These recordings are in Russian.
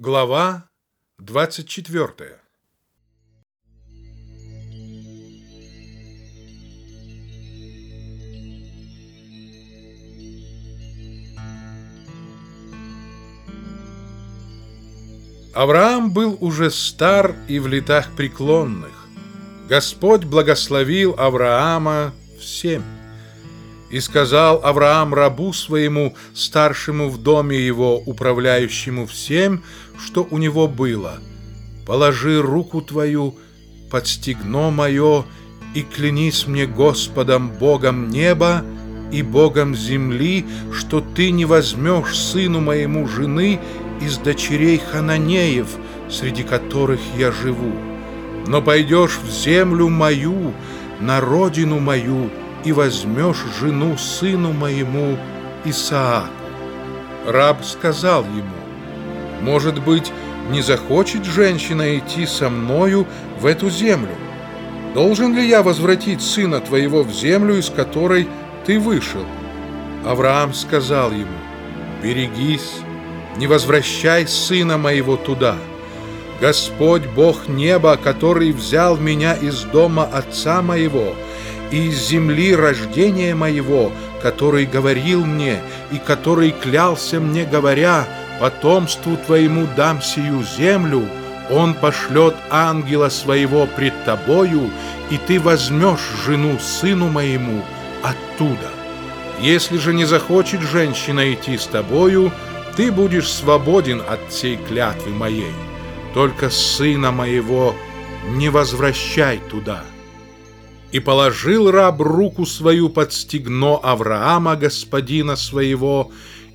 Глава 24 Авраам был уже стар и в летах преклонных. Господь благословил Авраама всем. И сказал Авраам рабу своему, старшему в доме его, управляющему всем, что у него было. «Положи руку твою под стегно мое и клянись мне Господом, Богом неба и Богом земли, что ты не возьмешь сыну моему жены из дочерей Хананеев, среди которых я живу, но пойдешь в землю мою, на родину мою, и возьмешь жену сыну моему Исааку. Раб сказал ему, может быть, не захочет женщина идти со мною в эту землю? Должен ли я возвратить сына твоего в землю, из которой ты вышел? Авраам сказал ему, берегись, не возвращай сына моего туда. Господь Бог неба, который взял меня из дома отца моего и из земли рождения моего, который говорил мне и который клялся мне, говоря, потомству твоему дам сию землю, он пошлет ангела своего пред тобою, и ты возьмешь жену сыну моему оттуда. Если же не захочет женщина идти с тобою, ты будешь свободен от всей клятвы моей. Только сына моего не возвращай туда». И положил раб руку свою под стегно Авраама, господина своего,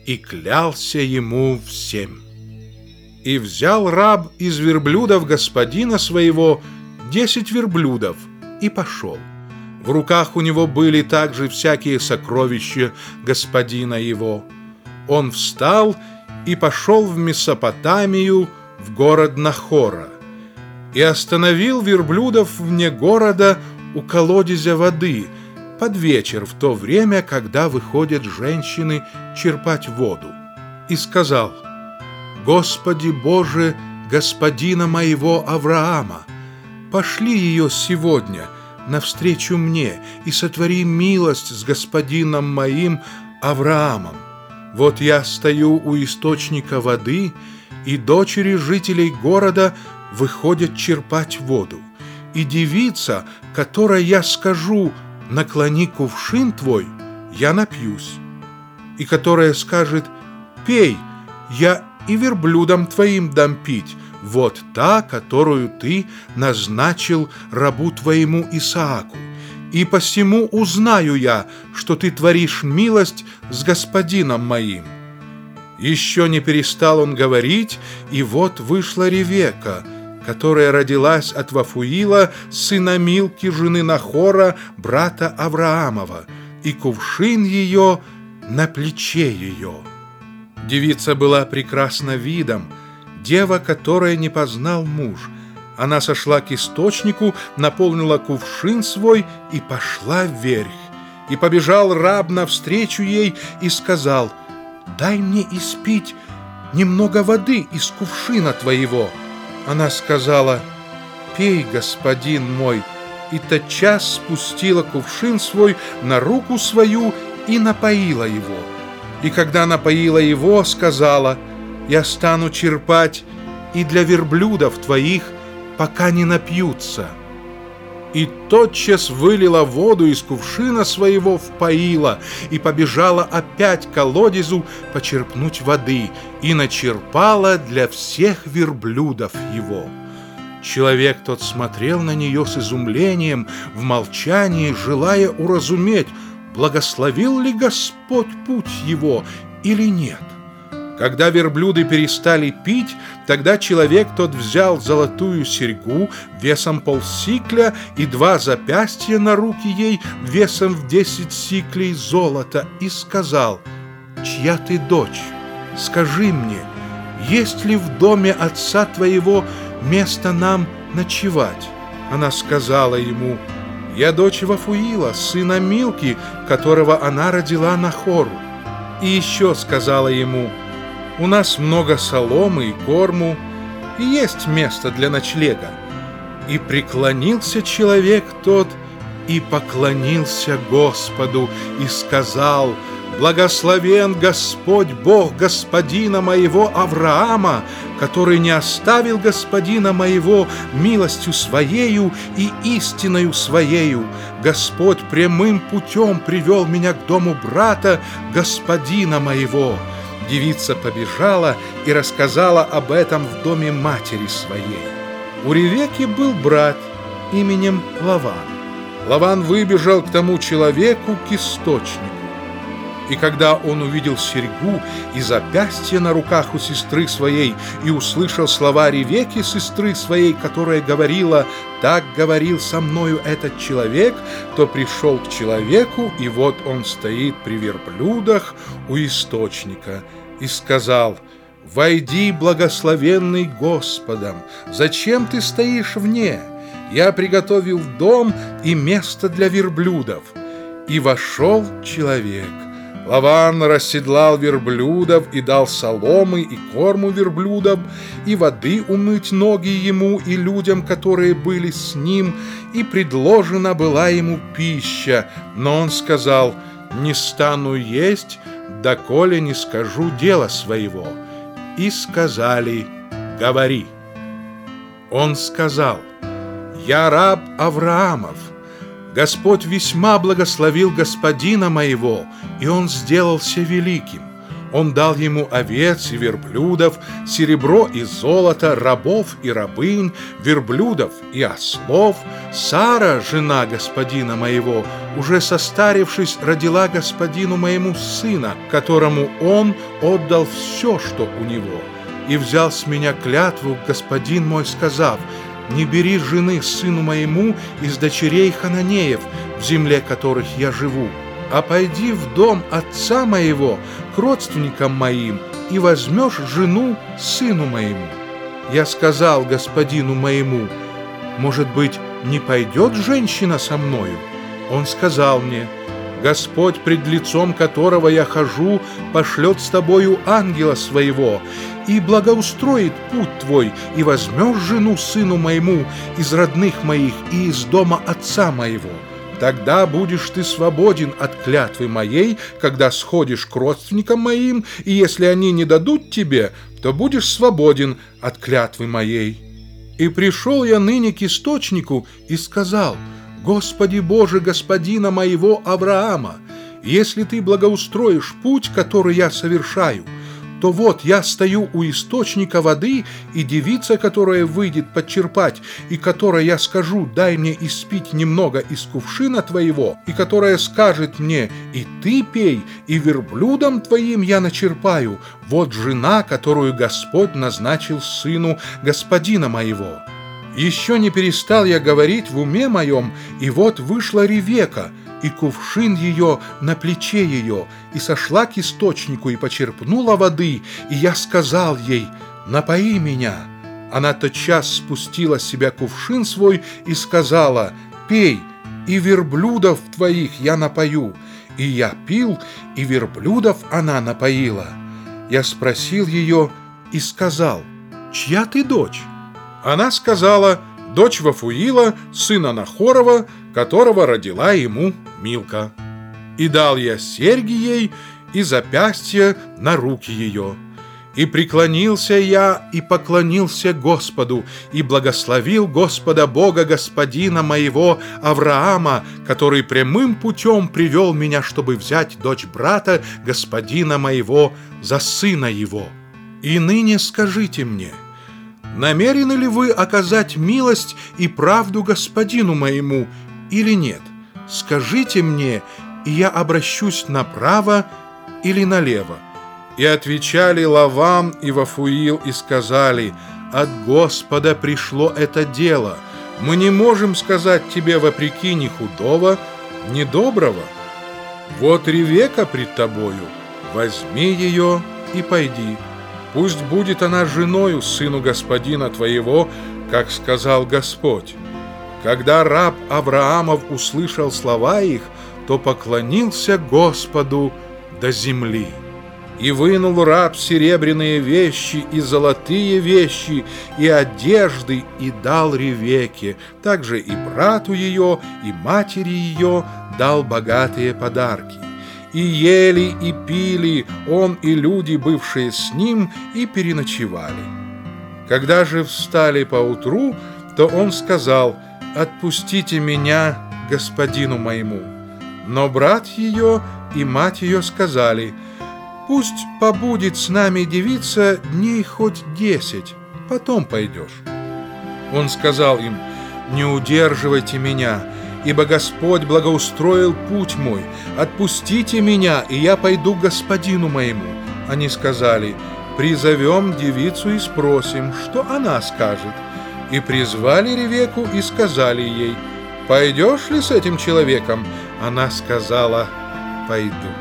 и клялся ему всем. И взял раб из верблюдов господина своего десять верблюдов и пошел. В руках у него были также всякие сокровища господина его. Он встал и пошел в Месопотамию, в город Нахора, и остановил верблюдов вне города у колодезя воды – под вечер, в то время, когда выходят женщины черпать воду, и сказал, «Господи Боже, господина моего Авраама, пошли ее сегодня навстречу мне и сотвори милость с господином моим Авраамом. Вот я стою у источника воды, и дочери жителей города выходят черпать воду. И девица, которой я скажу, наклони кувшин твой, я напьюсь. И которая скажет, пей, я и верблюдам твоим дам пить, вот та, которую ты назначил рабу твоему Исааку. И посему узнаю я, что ты творишь милость с господином моим». Еще не перестал он говорить, и вот вышла Ревека, которая родилась от Вафуила, сына Милки, жены Нахора, брата Авраамова, и кувшин ее на плече ее. Девица была прекрасна видом, дева, которая не познал муж. Она сошла к источнику, наполнила кувшин свой и пошла вверх. И побежал раб навстречу ей и сказал, «Дай мне испить немного воды из кувшина твоего». Она сказала, «Пей, господин мой», и тотчас спустила кувшин свой на руку свою и напоила его. И когда напоила его, сказала, «Я стану черпать и для верблюдов твоих, пока не напьются» и тотчас вылила воду из кувшина своего в поила и побежала опять к колодезу почерпнуть воды и начерпала для всех верблюдов его. Человек тот смотрел на нее с изумлением, в молчании, желая уразуметь, благословил ли Господь путь его или нет. Когда верблюды перестали пить, тогда человек тот взял золотую серьгу весом полсикля и два запястья на руки ей весом в десять сиклей золота и сказал, «Чья ты дочь? Скажи мне, есть ли в доме отца твоего место нам ночевать?» Она сказала ему, «Я дочь Вафуила, сына Милки, которого она родила на хору». И еще сказала ему, у нас много соломы и корму, и есть место для ночлега. И преклонился человек тот, и поклонился Господу, и сказал, «Благословен Господь Бог господина моего Авраама, который не оставил господина моего милостью своею и истиною своею. Господь прямым путем привел меня к дому брата господина моего». Девица побежала и рассказала об этом в доме матери своей. У Ревеки был брат именем Лаван. Лаван выбежал к тому человеку, к источнику. И когда он увидел серьгу и запястье на руках у сестры своей и услышал слова Ревеки, сестры своей, которая говорила «Так говорил со мною этот человек», то пришел к человеку, и вот он стоит при верблюдах у источника, и сказал «Войди, благословенный Господом, зачем ты стоишь вне? Я приготовил дом и место для верблюдов». И вошел человек – Лаван расседлал верблюдов и дал соломы и корму верблюдам, и воды умыть ноги ему и людям, которые были с ним, и предложена была ему пища. Но он сказал, «Не стану есть, доколе не скажу дело своего». И сказали, «Говори». Он сказал, «Я раб Авраамов, Господь весьма благословил господина моего, и он сделался великим. Он дал ему овец и верблюдов, серебро и золото, рабов и рабынь, верблюдов и ослов. Сара, жена господина моего, уже состарившись, родила господину моему сына, которому он отдал все, что у него. И взял с меня клятву господин мой, сказав, не бери жены сыну моему из дочерей Хананеев, в земле которых я живу, а пойди в дом отца моего к родственникам моим и возьмешь жену сыну моему. Я сказал господину моему, может быть, не пойдет женщина со мною? Он сказал мне, Господь, пред лицом которого я хожу, пошлет с тобою ангела своего, и благоустроит путь твой, и возьмешь жену сыну моему из родных моих и из дома отца моего. Тогда будешь ты свободен от клятвы моей, когда сходишь к родственникам моим, и если они не дадут тебе, то будешь свободен от клятвы моей. И пришел я ныне к источнику и сказал, Господи Боже, господина моего Авраама, если ты благоустроишь путь, который я совершаю, то вот я стою у источника воды, и девица, которая выйдет подчерпать, и которой я скажу, дай мне испить немного из кувшина твоего, и которая скажет мне, и ты пей, и верблюдом твоим я начерпаю, вот жена, которую Господь назначил сыну господина моего». Еще не перестал я говорить в уме моем, и вот вышла Ревека — и кувшин ее на плече ее, и сошла к источнику и почерпнула воды, и я сказал ей, «Напои меня». Она тотчас спустила с себя кувшин свой и сказала, «Пей, и верблюдов твоих я напою». И я пил, и верблюдов она напоила. Я спросил ее и сказал, «Чья ты дочь?» Она сказала, «Дочь Вафуила, сына Нахорова, которого родила ему Милка. И дал я серьги ей и запястье на руки ее. И преклонился я и поклонился Господу, и благословил Господа Бога Господина моего Авраама, который прямым путем привел меня, чтобы взять дочь брата Господина моего за сына его. И ныне скажите мне, намерены ли вы оказать милость и правду Господину моему или нет? скажите мне, и я обращусь направо или налево». И отвечали Лавам и Вафуил и сказали, «От Господа пришло это дело. Мы не можем сказать тебе вопреки ни худого, ни доброго. Вот Ревека пред тобою, возьми ее и пойди. Пусть будет она женою сыну господина твоего, как сказал Господь». Когда раб Авраамов услышал слова их, то поклонился Господу до земли. И вынул раб серебряные вещи и золотые вещи, и одежды, и дал Ревеке. Также и брату ее, и матери ее дал богатые подарки. И ели, и пили он и люди, бывшие с ним, и переночевали. Когда же встали поутру, то он сказал, «Отпустите меня господину моему». Но брат ее и мать ее сказали, «Пусть побудет с нами девица дней хоть десять, потом пойдешь». Он сказал им, «Не удерживайте меня, ибо Господь благоустроил путь мой. Отпустите меня, и я пойду к господину моему». Они сказали, «Призовем девицу и спросим, что она скажет». И призвали Ревеку и сказали ей, «Пойдешь ли с этим человеком?» Она сказала, «Пойду».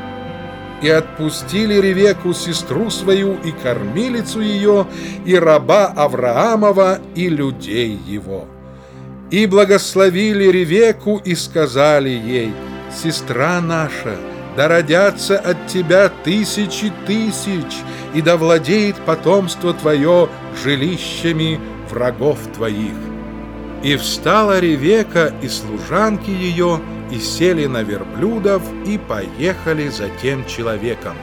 И отпустили Ревеку, сестру свою, и кормилицу ее, и раба Авраамова, и людей его. И благословили Ревеку, и сказали ей, «Сестра наша, да родятся от тебя тысячи тысяч, и да владеет потомство твое жилищами врагов твоих». И встала Ревека и служанки ее, и сели на верблюдов, и поехали за тем человеком.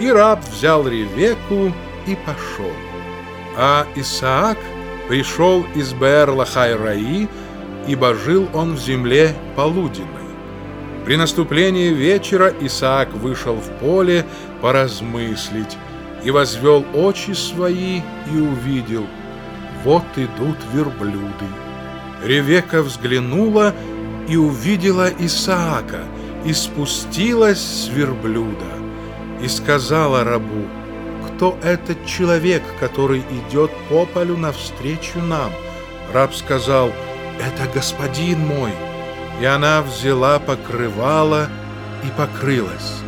И раб взял Ревеку и пошел. А Исаак пришел из Беэр-Лахай-Раи, ибо жил он в земле полуденной. При наступлении вечера Исаак вышел в поле поразмыслить и возвел очи свои и увидел, вот идут верблюды. Ревека взглянула и увидела Исаака, и спустилась с верблюда, и сказала рабу, «Кто этот человек, который идет по полю навстречу нам?» Раб сказал, «Это господин мой». И она взяла покрывало и покрылась.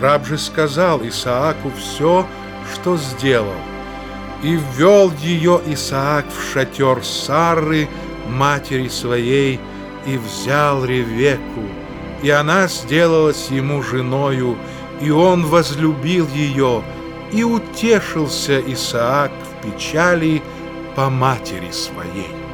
Раб же сказал Исааку все, что сделал. И ввел ее Исаак в шатер Сары, матери своей, и взял Ревеку, и она сделалась ему женою, и он возлюбил ее, и утешился Исаак в печали по матери своей.